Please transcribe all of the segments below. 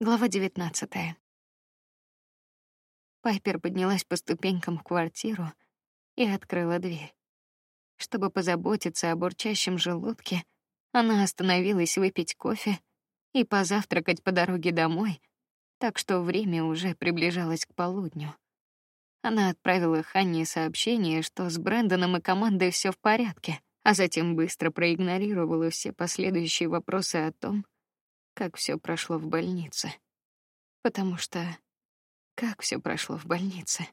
Глава девятнадцатая. Пайпер поднялась по ступенькам в квартиру и открыла дверь. Чтобы позаботиться о бурчащем желудке, она остановилась выпить кофе и позавтракать по дороге домой, так что время уже приближалось к полудню. Она отправила Ханне сообщение, что с Брэндоном и командой все в порядке, а затем быстро проигнорировала все последующие вопросы о том, как все прошло в больнице. Потому что как все прошло в больнице.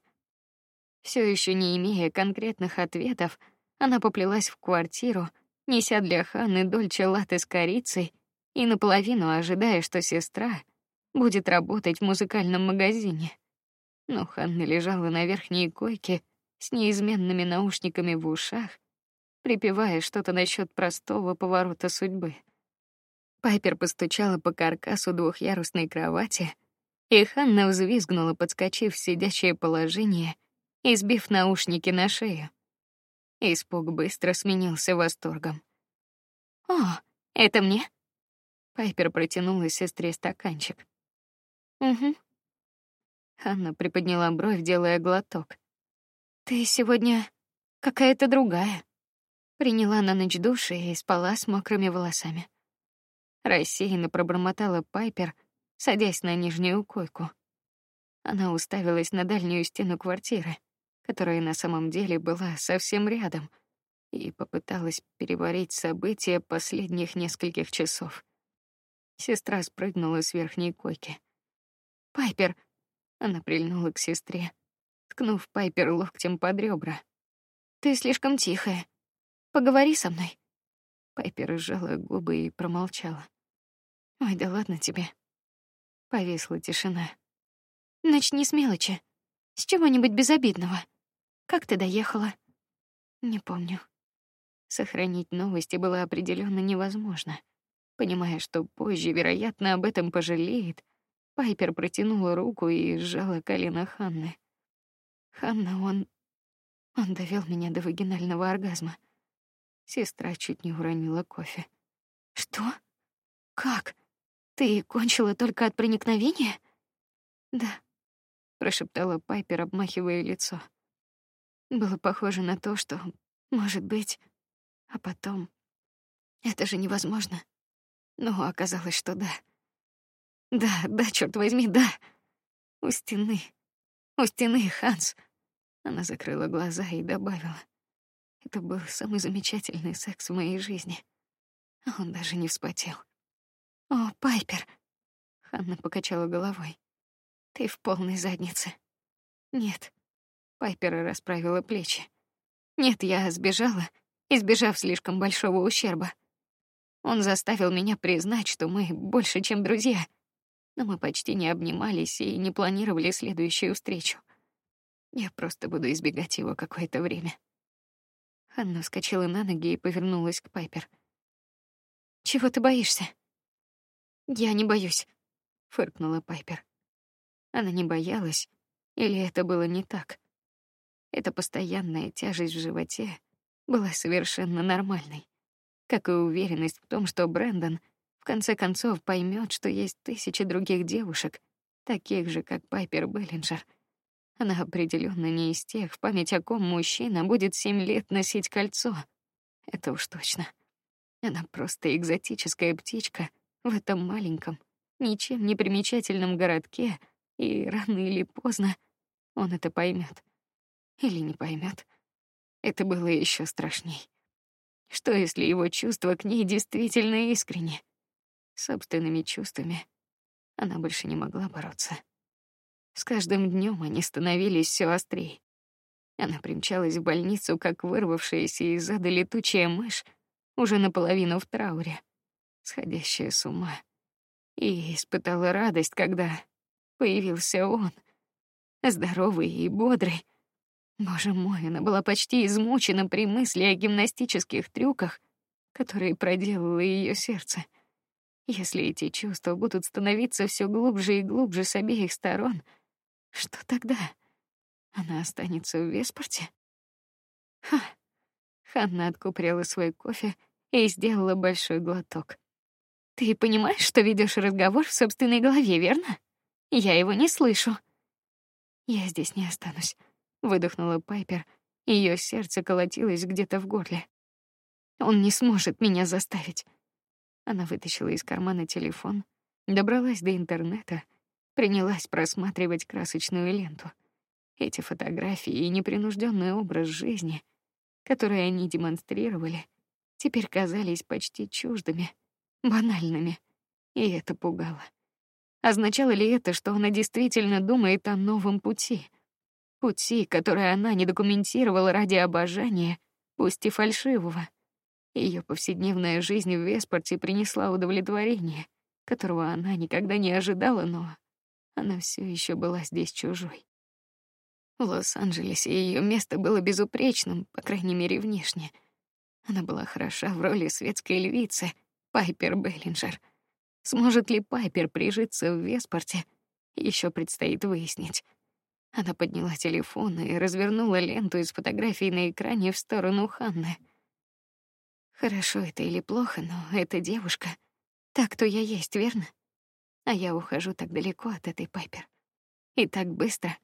Все еще не имея конкретных ответов, она поплелась в квартиру, неся для Ханны дольче латте с корицей и наполовину ожидая, что сестра будет работать в музыкальном магазине. Но Ханна лежала на верхней койке с неизменными наушниками в ушах, припевая что-то насчет простого поворота судьбы. Пайпер постучала по каркасу двухъярусной кровати, и Ханна взвизгнула, подскочив в сидячее положение и сбив наушники на шею. Испуг быстро сменился восторгом. О, это мне? Пайпер протянула сестре стаканчик. Угу. Ханна приподняла бровь, делая глоток. Ты сегодня какая-то другая. Приняла на ночь душ и спала с мокрыми волосами рассеянно пробормотала Пайпер, садясь на нижнюю койку. Она уставилась на дальнюю стену квартиры, которая на самом деле была совсем рядом, и попыталась переварить события последних нескольких часов. Сестра спрыгнула с верхней койки. Пайпер, она прильнула к сестре, ткнув Пайпер локтем под ребра. Ты слишком тихая. Поговори со мной. Пайпер сжала губы и промолчала. Ой, да ладно тебе. Повисла тишина. Начни с мелочи. С чего-нибудь безобидного. Как ты доехала? Не помню. Сохранить новости было определенно невозможно. Понимая, что позже, вероятно, об этом пожалеет, Пайпер протянула руку и сжала колено Ханны. Ханна, он... Он довел меня до вагинального оргазма. Сестра чуть не уронила кофе. Что? Как? Ты кончила только от проникновения? Да, прошептала Пайпер, обмахивая лицо. Было похоже на то, что может быть, а потом это же невозможно. Но оказалось, что да. Да, да, черт возьми, да. У стены, у стены Ханс. Она закрыла глаза и добавила: "Это был самый замечательный секс в моей жизни". Он даже не вспотел. О, Пайпер. Ханна покачала головой. Ты в полной заднице. Нет. Пайпер расправила плечи. Нет, я сбежала, избежав слишком большого ущерба. Он заставил меня признать, что мы больше, чем друзья. Но мы почти не обнимались и не планировали следующую встречу. Я просто буду избегать его какое-то время. Ханна вскочила на ноги и повернулась к Пайпер. Чего ты боишься? Я не боюсь, фыркнула Пайпер. Она не боялась, или это было не так? Эта постоянная тяжесть в животе была совершенно нормальной, как и уверенность в том, что Брэндон в конце концов поймет, что есть тысячи других девушек, таких же, как Пайпер Беллинджер. Она определенно не из тех, в память о ком мужчина будет семь лет носить кольцо. Это уж точно. Она просто экзотическая птичка, в этом маленьком, ничем не примечательном городке, и рано или поздно он это поймет или не поймет. Это было еще страшней. Что если его чувства к ней действительно искренне? Собственными чувствами она больше не могла бороться. С каждым днем они становились все острее. Она примчалась в больницу, как вырвавшаяся из ада летучая мышь, уже наполовину в трауре сходящая с ума, и испытала радость, когда появился он, здоровый и бодрый. Боже мой, она была почти измучена при мысли о гимнастических трюках, которые проделало ее сердце. Если эти чувства будут становиться все глубже и глубже с обеих сторон, что тогда? Она останется в Веспорте? Ха. Ханна откупорила свой кофе и сделала большой глоток. Ты понимаешь, что ведешь разговор в собственной голове, верно? Я его не слышу. Я здесь не останусь, выдохнула Пайпер. Ее сердце колотилось где-то в горле. Он не сможет меня заставить. Она вытащила из кармана телефон, добралась до интернета, принялась просматривать красочную ленту. Эти фотографии и непринужденный образ жизни, который они демонстрировали, теперь казались почти чуждыми, банальными, и это пугало. Означало ли это, что она действительно думает о новом пути? Пути, который она не документировала ради обожания, пусть и фальшивого. Ее повседневная жизнь в Веспорте принесла удовлетворение, которого она никогда не ожидала, но она все еще была здесь чужой. В Лос-Анджелесе ее место было безупречным, по крайней мере внешне. Она была хороша в роли светской львицы, Пайпер Беллинджер. Сможет ли Пайпер прижиться в Веспорте, еще предстоит выяснить. Она подняла телефон и развернула ленту из фотографий на экране в сторону Ханны. Хорошо это или плохо, но эта девушка, так кто я есть, верно? А я ухожу так далеко от этой Пайпер. И так быстро.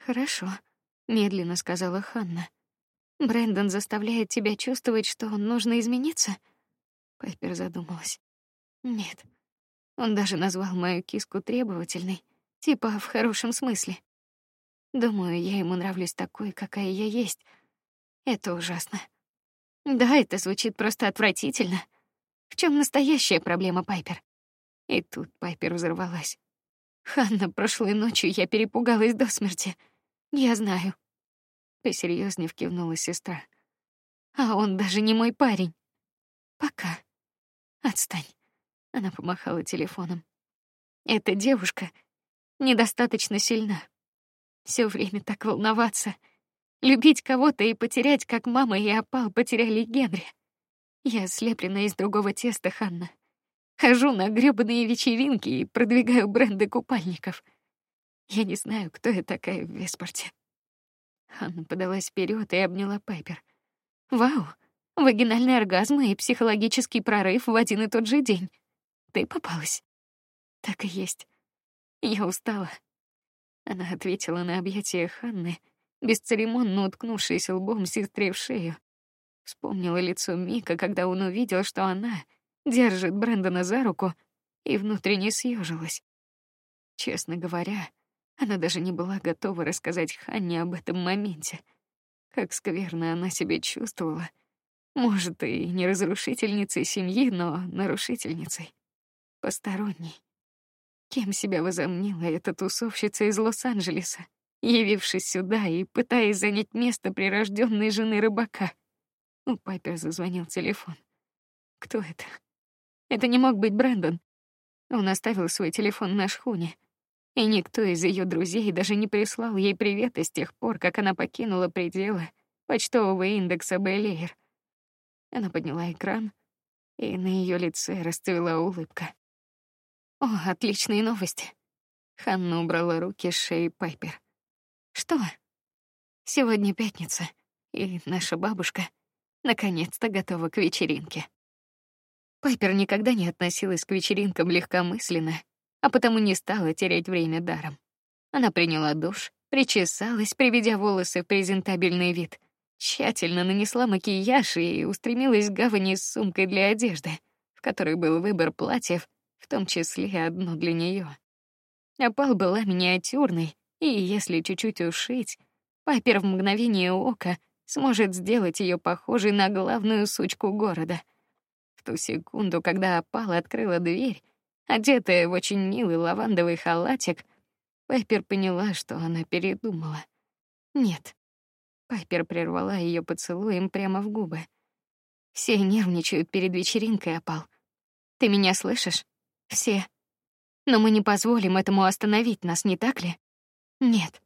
Хорошо, медленно сказала Ханна. Брэндон заставляет тебя чувствовать, что нужно измениться? Пайпер задумалась. Нет. Он даже назвал мою киску требовательной, типа в хорошем смысле. Думаю, я ему нравлюсь такой, какая я есть. Это ужасно. Да, это звучит просто отвратительно. В чем настоящая проблема, Пайпер? И тут Пайпер взорвалась. Ханна, прошлой ночью я перепугалась до смерти. Я знаю. Посерьезнее кивнула сестра. А он даже не мой парень. Пока. Отстань. Она помахала телефоном. Эта девушка недостаточно сильна. Все время так волноваться. Любить кого-то и потерять, как мама и опал потеряли Генри. Я слеплена из другого теста, Ханна. Хожу на грёбаные вечеринки и продвигаю бренды купальников. Я не знаю, кто я такая в Веспорте. Ханна подалась вперед и обняла Пайпер. Вау, вагинальный оргазм и психологический прорыв в один и тот же день. Ты попалась. Так и есть. Я устала. Она ответила на объятия Ханны бесцеремонно уткнувшись лбом сестре в шею. Вспомнила лицо Мика, когда он увидел, что она держит Брэндона за руку, и внутренне съежилась. Честно говоря, она даже не была готова рассказать Ханне об этом моменте. Как скверно она себя чувствовала. Может, и не разрушительницей семьи, но нарушительницей. Посторонней. Кем себя возомнила эта тусовщица из Лос-Анджелеса? явившись сюда и пытаясь занять место прирожденной жены рыбака. У Пайпер зазвонил телефон. Кто это? Это не мог быть Брэндон. Он оставил свой телефон на шхуне, и никто из ее друзей даже не прислал ей привета с тех пор, как она покинула пределы почтового индекса Бейлеер. Она подняла экран, и на ее лице расцвела улыбка. О, отличные новости! Ханна убрала руки с шеи Пайпер. Что? Сегодня пятница, и наша бабушка наконец-то готова к вечеринке. Пайпер никогда не относилась к вечеринкам легкомысленно, а потому не стала терять время даром. Она приняла душ, причесалась, приведя волосы в презентабельный вид, тщательно нанесла макияж и устремилась к гавани с сумкой для одежды, в которой был выбор платьев, в том числе одно для нее. Опал была миниатюрной, и если чуть-чуть ушить, Пайпер в мгновение ока сможет сделать ее похожей на главную сучку города. В ту секунду, когда опала открыла дверь, одетая в очень милый лавандовый халатик, Пайпер поняла, что она передумала. Нет. Пайпер прервала ее поцелуем прямо в губы. Все нервничают перед вечеринкой, опал. Ты меня слышишь? Все. Но мы не позволим этому остановить нас, не так ли? Нет,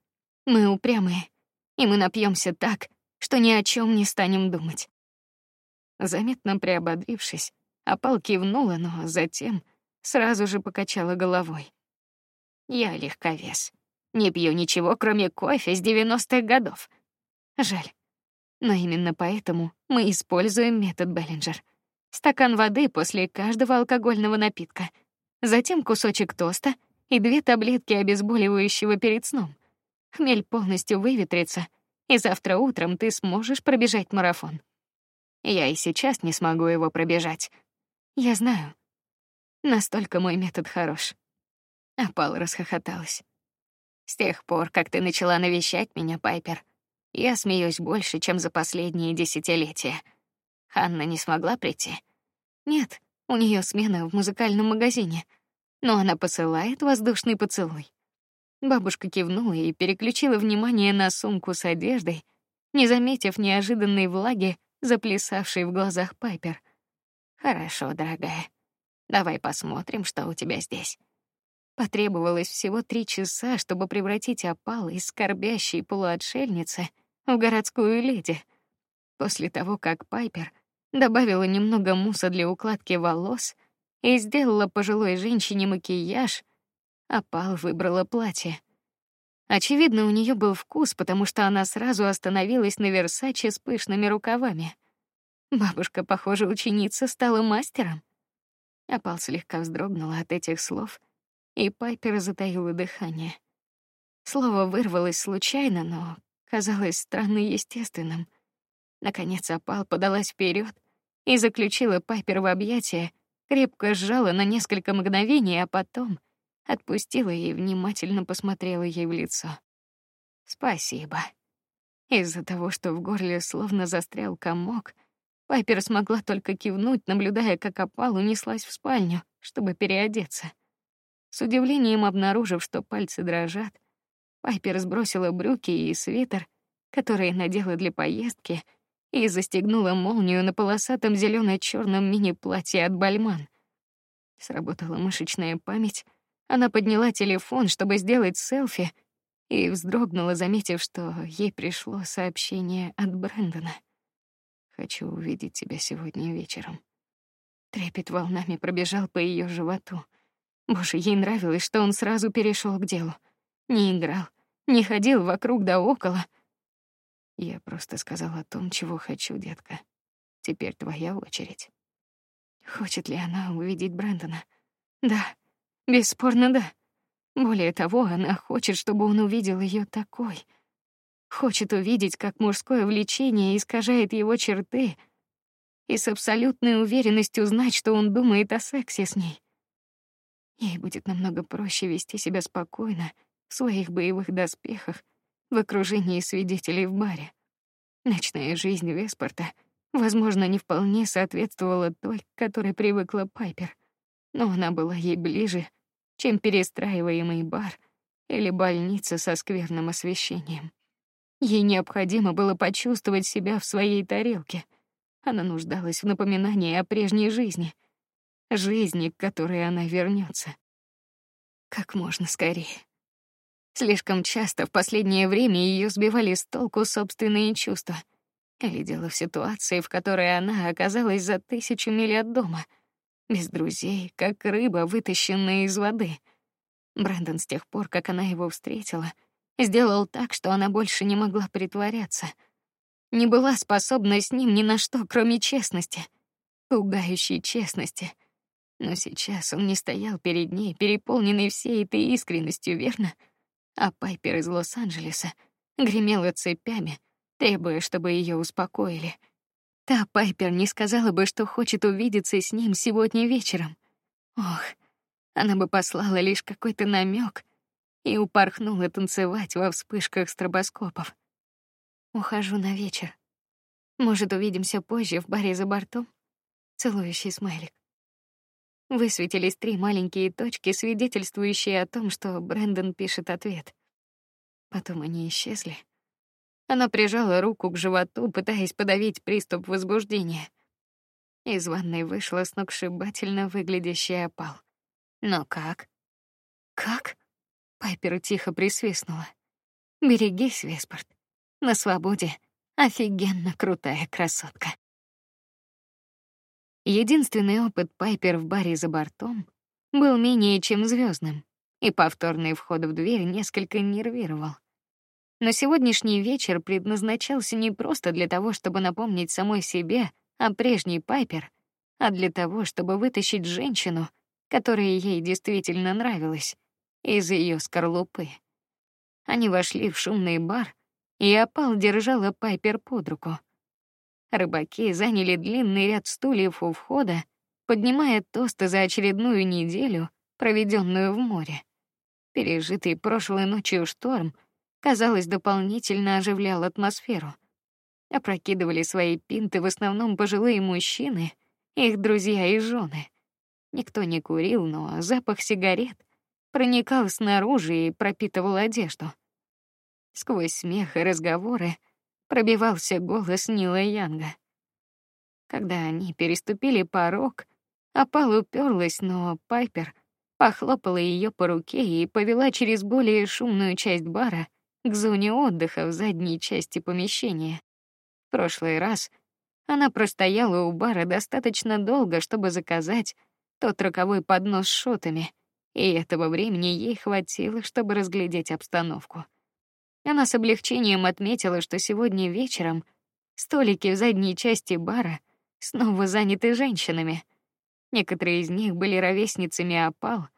мы упрямые, и мы напьемся так, что ни о чем не станем думать. Заметно приободрившись, Апал кивнула, но затем сразу же покачала головой. Я легковес. Не пью ничего, кроме кофе с девяностых годов. Жаль. Но именно поэтому мы используем метод Беллинджер. стакан воды после каждого алкогольного напитка, затем кусочек тоста и две таблетки обезболивающего перед сном. Хмель полностью выветрится, и завтра утром ты сможешь пробежать марафон. Я и сейчас не смогу его пробежать. Я знаю. Настолько мой метод хорош. А Пал расхохоталась. С тех пор, как ты начала навещать меня, Пайпер, я смеюсь больше, чем за последние десятилетия. Ханна не смогла прийти. Нет, у нее смена в музыкальном магазине, но она посылает воздушный поцелуй. Бабушка кивнула и переключила внимание на сумку с одеждой, не заметив неожиданной влаги, заплясавшей в глазах Пайпер. Хорошо, дорогая. Давай посмотрим, что у тебя здесь. Потребовалось всего три часа, чтобы превратить опал из скорбящей полуотшельницы в городскую леди. После того, как Пайпер добавила немного мусса для укладки волос и сделала пожилой женщине макияж, опал выбрала платье. Очевидно, у нее был вкус, потому что она сразу остановилась на Версаче с пышными рукавами. Бабушка, похоже, ученица стала мастером. Опал слегка вздрогнула от этих слов, и Пайпер затаила дыхание. Слово вырвалось случайно, но казалось странно естественным. Наконец опал подалась вперед и заключила Пайпер в объятия, крепко сжала на несколько мгновений, а потом отпустила и внимательно посмотрела ей в лицо. Спасибо. Из-за того, что в горле словно застрял комок, Пайпер смогла только кивнуть, наблюдая, как опал унеслась в спальню, чтобы переодеться. С удивлением обнаружив, что пальцы дрожат, Пайпер сбросила брюки и свитер, которые надела для поездки, и застегнула молнию на полосатом зелено черном мини-платье от Бальман. Сработала мышечная память. Она подняла телефон, чтобы сделать селфи, и вздрогнула, заметив, что ей пришло сообщение от Брэндона. Хочу увидеть тебя сегодня вечером. Трепет волнами пробежал по ее животу. Боже, ей нравилось, что он сразу перешел к делу. Не играл, не ходил вокруг да около. Я просто сказал о том, чего хочу, детка. Теперь твоя очередь. Хочет ли она увидеть Брэндона? Да, бесспорно, да. Более того, она хочет, чтобы он увидел ее такой — Хочет увидеть, как мужское влечение искажает его черты, и с абсолютной уверенностью узнать, что он думает о сексе с ней. Ей будет намного проще вести себя спокойно в своих боевых доспехах в окружении свидетелей в баре. Ночная жизнь Веспорта, возможно, не вполне соответствовала той, к которой привыкла Пайпер, но она была ей ближе, чем перестраиваемый бар или больница со скверным освещением. Ей необходимо было почувствовать себя в своей тарелке. Она нуждалась в напоминании о прежней жизни, жизни, к которой она вернется. Как можно скорее. Слишком часто в последнее время ее сбивали с толку собственные чувства. Или дело в ситуации, в которой она оказалась за тысячу миль от дома, без друзей, как рыба, вытащенная из воды. Брэндон с тех пор, как она его встретила, — сделал так, что она больше не могла притворяться. Не была способна с ним ни на что, кроме честности, пугающей честности. Но сейчас он не стоял перед ней, переполненный всей этой искренностью, верно? А Пайпер из Лос-Анджелеса гремела цепями, требуя, чтобы ее успокоили. Та Пайпер не сказала бы, что хочет увидеться с ним сегодня вечером. Ох, она бы послала лишь какой-то намек, и упорхнула танцевать во вспышках стробоскопов. Ухожу на вечер. Может, увидимся позже в баре за бортом? Целующий смайлик. Высветились три маленькие точки, свидетельствующие о том, что Брэндон пишет ответ. Потом они исчезли. Она прижала руку к животу, пытаясь подавить приступ возбуждения. Из ванной вышла сногсшибательно выглядящая опал. Но как? Как? Пайпер тихо присвистнула. Берегись, Веспорт. На свободе офигенно крутая красотка. Единственный опыт Пайпер в баре за бортом был менее чем звездным, и повторный вход в дверь несколько нервировал. Но сегодняшний вечер предназначался не просто для того, чтобы напомнить самой себе о прежней Пайпер, а для того, чтобы вытащить женщину, которая ей действительно нравилась, из ее скорлупы. Они вошли в шумный бар, и опал держала Пайпер под руку. Рыбаки заняли длинный ряд стульев у входа, поднимая тосты за очередную неделю, проведенную в море. Пережитый прошлой ночью шторм, казалось, дополнительно оживлял атмосферу. Опрокидывали свои пинты в основном пожилые мужчины, их друзья и жены. Никто не курил, но запах сигарет проникал снаружи и пропитывал одежду. Сквозь смех и разговоры пробивался голос Нила Янга. Когда они переступили порог, Апал уперлась, но Пайпер похлопала ее по руке и повела через более шумную часть бара к зоне отдыха в задней части помещения. В прошлый раз она простояла у бара достаточно долго, чтобы заказать тот роковой поднос с шотами, и этого времени ей хватило, чтобы разглядеть обстановку. Она с облегчением отметила, что сегодня вечером столики в задней части бара снова заняты женщинами. Некоторые из них были ровесницами Апал,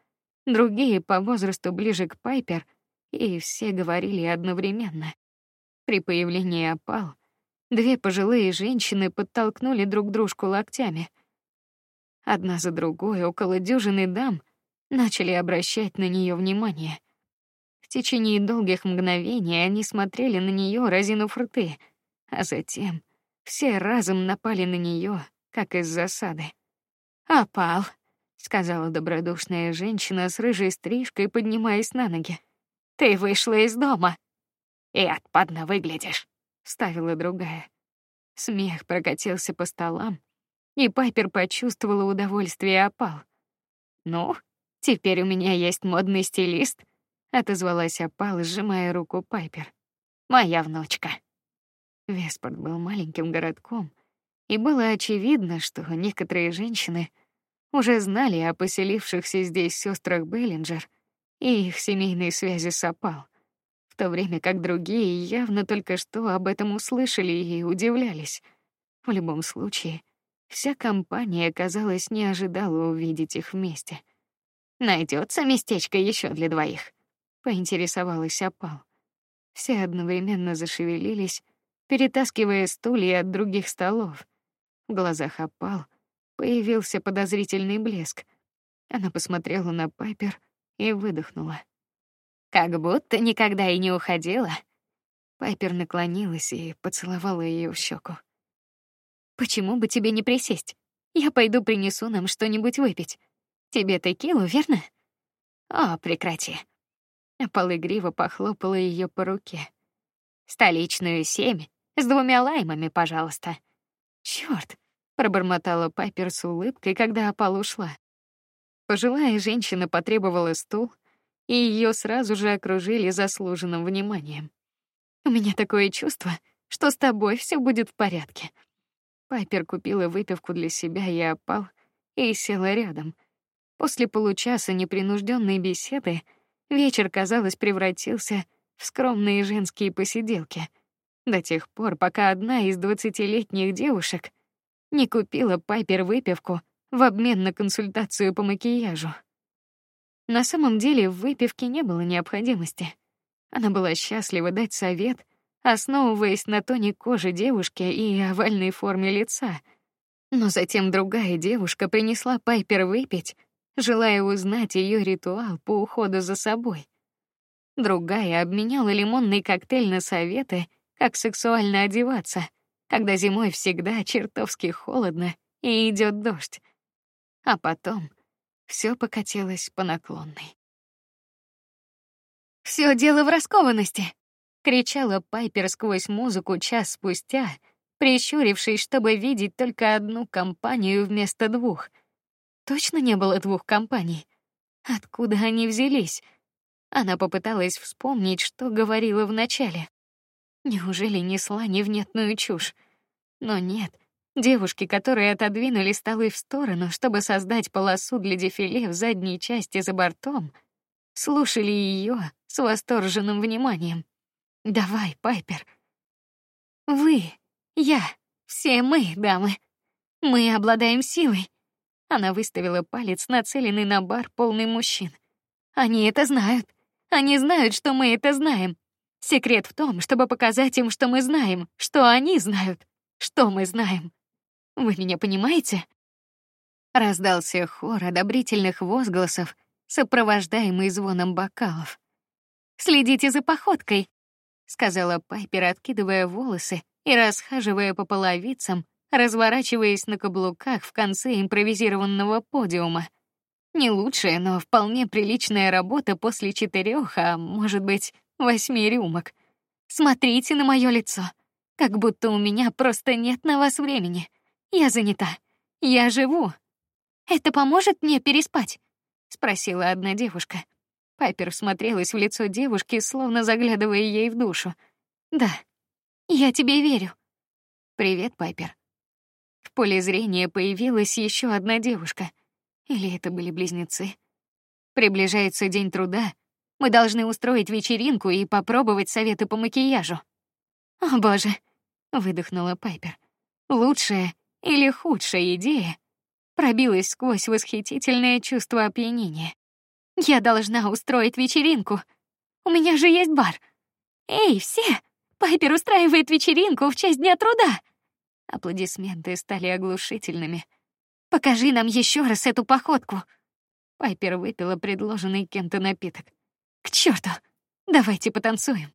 другие по возрасту ближе к Пайпер, и все говорили одновременно. При появлении Апал две пожилые женщины подтолкнули друг дружку локтями. Одна за другой около дюжины дам начали обращать на нее внимание. В течение долгих мгновений они смотрели на нее, разинув рты, а затем все разом напали на нее, как из засады. Опал, сказала добродушная женщина с рыжей стрижкой, поднимаясь на ноги. Ты вышла из дома. И отпадно выглядишь, ставила другая. Смех прокатился по столам, и Пайпер почувствовала удовольствие опал. Ну, теперь у меня есть модный стилист, отозвалась опал, сжимая руку Пайпер. Моя внучка. Веспорт был маленьким городком, и было очевидно, что некоторые женщины уже знали о поселившихся здесь сестрах Беллинджер и их семейной связи с Апал, в то время как другие явно только что об этом услышали и удивлялись. В любом случае, вся компания, казалось, не ожидала увидеть их вместе. Найдется местечко еще для двоих, поинтересовалась Апал. Все одновременно зашевелились, перетаскивая стулья от других столов. В глазах опал появился подозрительный блеск. Она посмотрела на Пайпер и выдохнула. Как будто никогда и не уходила. Пайпер наклонилась и поцеловала ее в щеку. Почему бы тебе не присесть? Я пойду принесу нам что-нибудь выпить. Тебе текилу, верно? О, прекрати. Апал игриво похлопала ее по руке. Столичную семь с двумя лаймами, пожалуйста. Черт! пробормотала Пайпер с улыбкой, когда опал ушла. Пожилая женщина потребовала стул, и ее сразу же окружили заслуженным вниманием. У меня такое чувство, что с тобой все будет в порядке. Пайпер купила выпивку для себя и опал и села рядом. После получаса непринужденной беседы вечер, казалось, превратился в скромные женские посиделки до тех пор, пока одна из двадцатилетних девушек не купила Пайпер выпивку в обмен на консультацию по макияжу. На самом деле в выпивке не было необходимости. Она была счастлива дать совет, основываясь на тоне кожи девушки и овальной форме лица. Но затем другая девушка принесла Пайпер выпить, желая узнать ее ритуал по уходу за собой. Другая обменяла лимонный коктейль на советы как сексуально одеваться, когда зимой всегда чертовски холодно и идет дождь. А потом все покатилось по наклонной. Все дело в раскованности, кричала Пайпер сквозь музыку час спустя, прищурившись, чтобы видеть только одну компанию вместо двух. Точно не было двух компаний. Откуда они взялись? Она попыталась вспомнить, что говорила в начале. Неужели несла невнятную чушь? Но нет. Девушки, которые отодвинули столы в сторону, чтобы создать полосу для дефиле в задней части за бортом, слушали ее с восторженным вниманием. Давай, Пайпер. Вы, я, все мы, дамы. Мы обладаем силой. Она выставила палец, нацеленный на бар, полный мужчин. Они это знают. Они знают, что мы это знаем. Секрет в том, чтобы показать им, что мы знаем, что они знают, что мы знаем. Вы меня понимаете? Раздался хор одобрительных возгласов, сопровождаемый звоном бокалов. Следите за походкой, сказала Пайпер, откидывая волосы и расхаживая по половицам, разворачиваясь на каблуках в конце импровизированного подиума. Не лучшая, но вполне приличная работа после четырех, а может быть восьми рюмок. Смотрите на мое лицо, как будто у меня просто нет на вас времени. Я занята. Я живу. Это поможет мне переспать? спросила одна девушка. Пайпер смотрелась в лицо девушки, словно заглядывая ей в душу. Да, я тебе верю. Привет, Пайпер. В поле зрения появилась еще одна девушка. Или это были близнецы? Приближается день труда. Мы должны устроить вечеринку и попробовать советы по макияжу. О боже, выдохнула Пайпер. Лучшая или худшая идея пробилась сквозь восхитительное чувство опьянения. Я должна устроить вечеринку. У меня же есть бар. Эй, все! Пайпер устраивает вечеринку в честь Дня труда. Аплодисменты стали оглушительными. Покажи нам еще раз эту походку. Пайпер выпила предложенный кем-то напиток. К черту! Давайте потанцуем.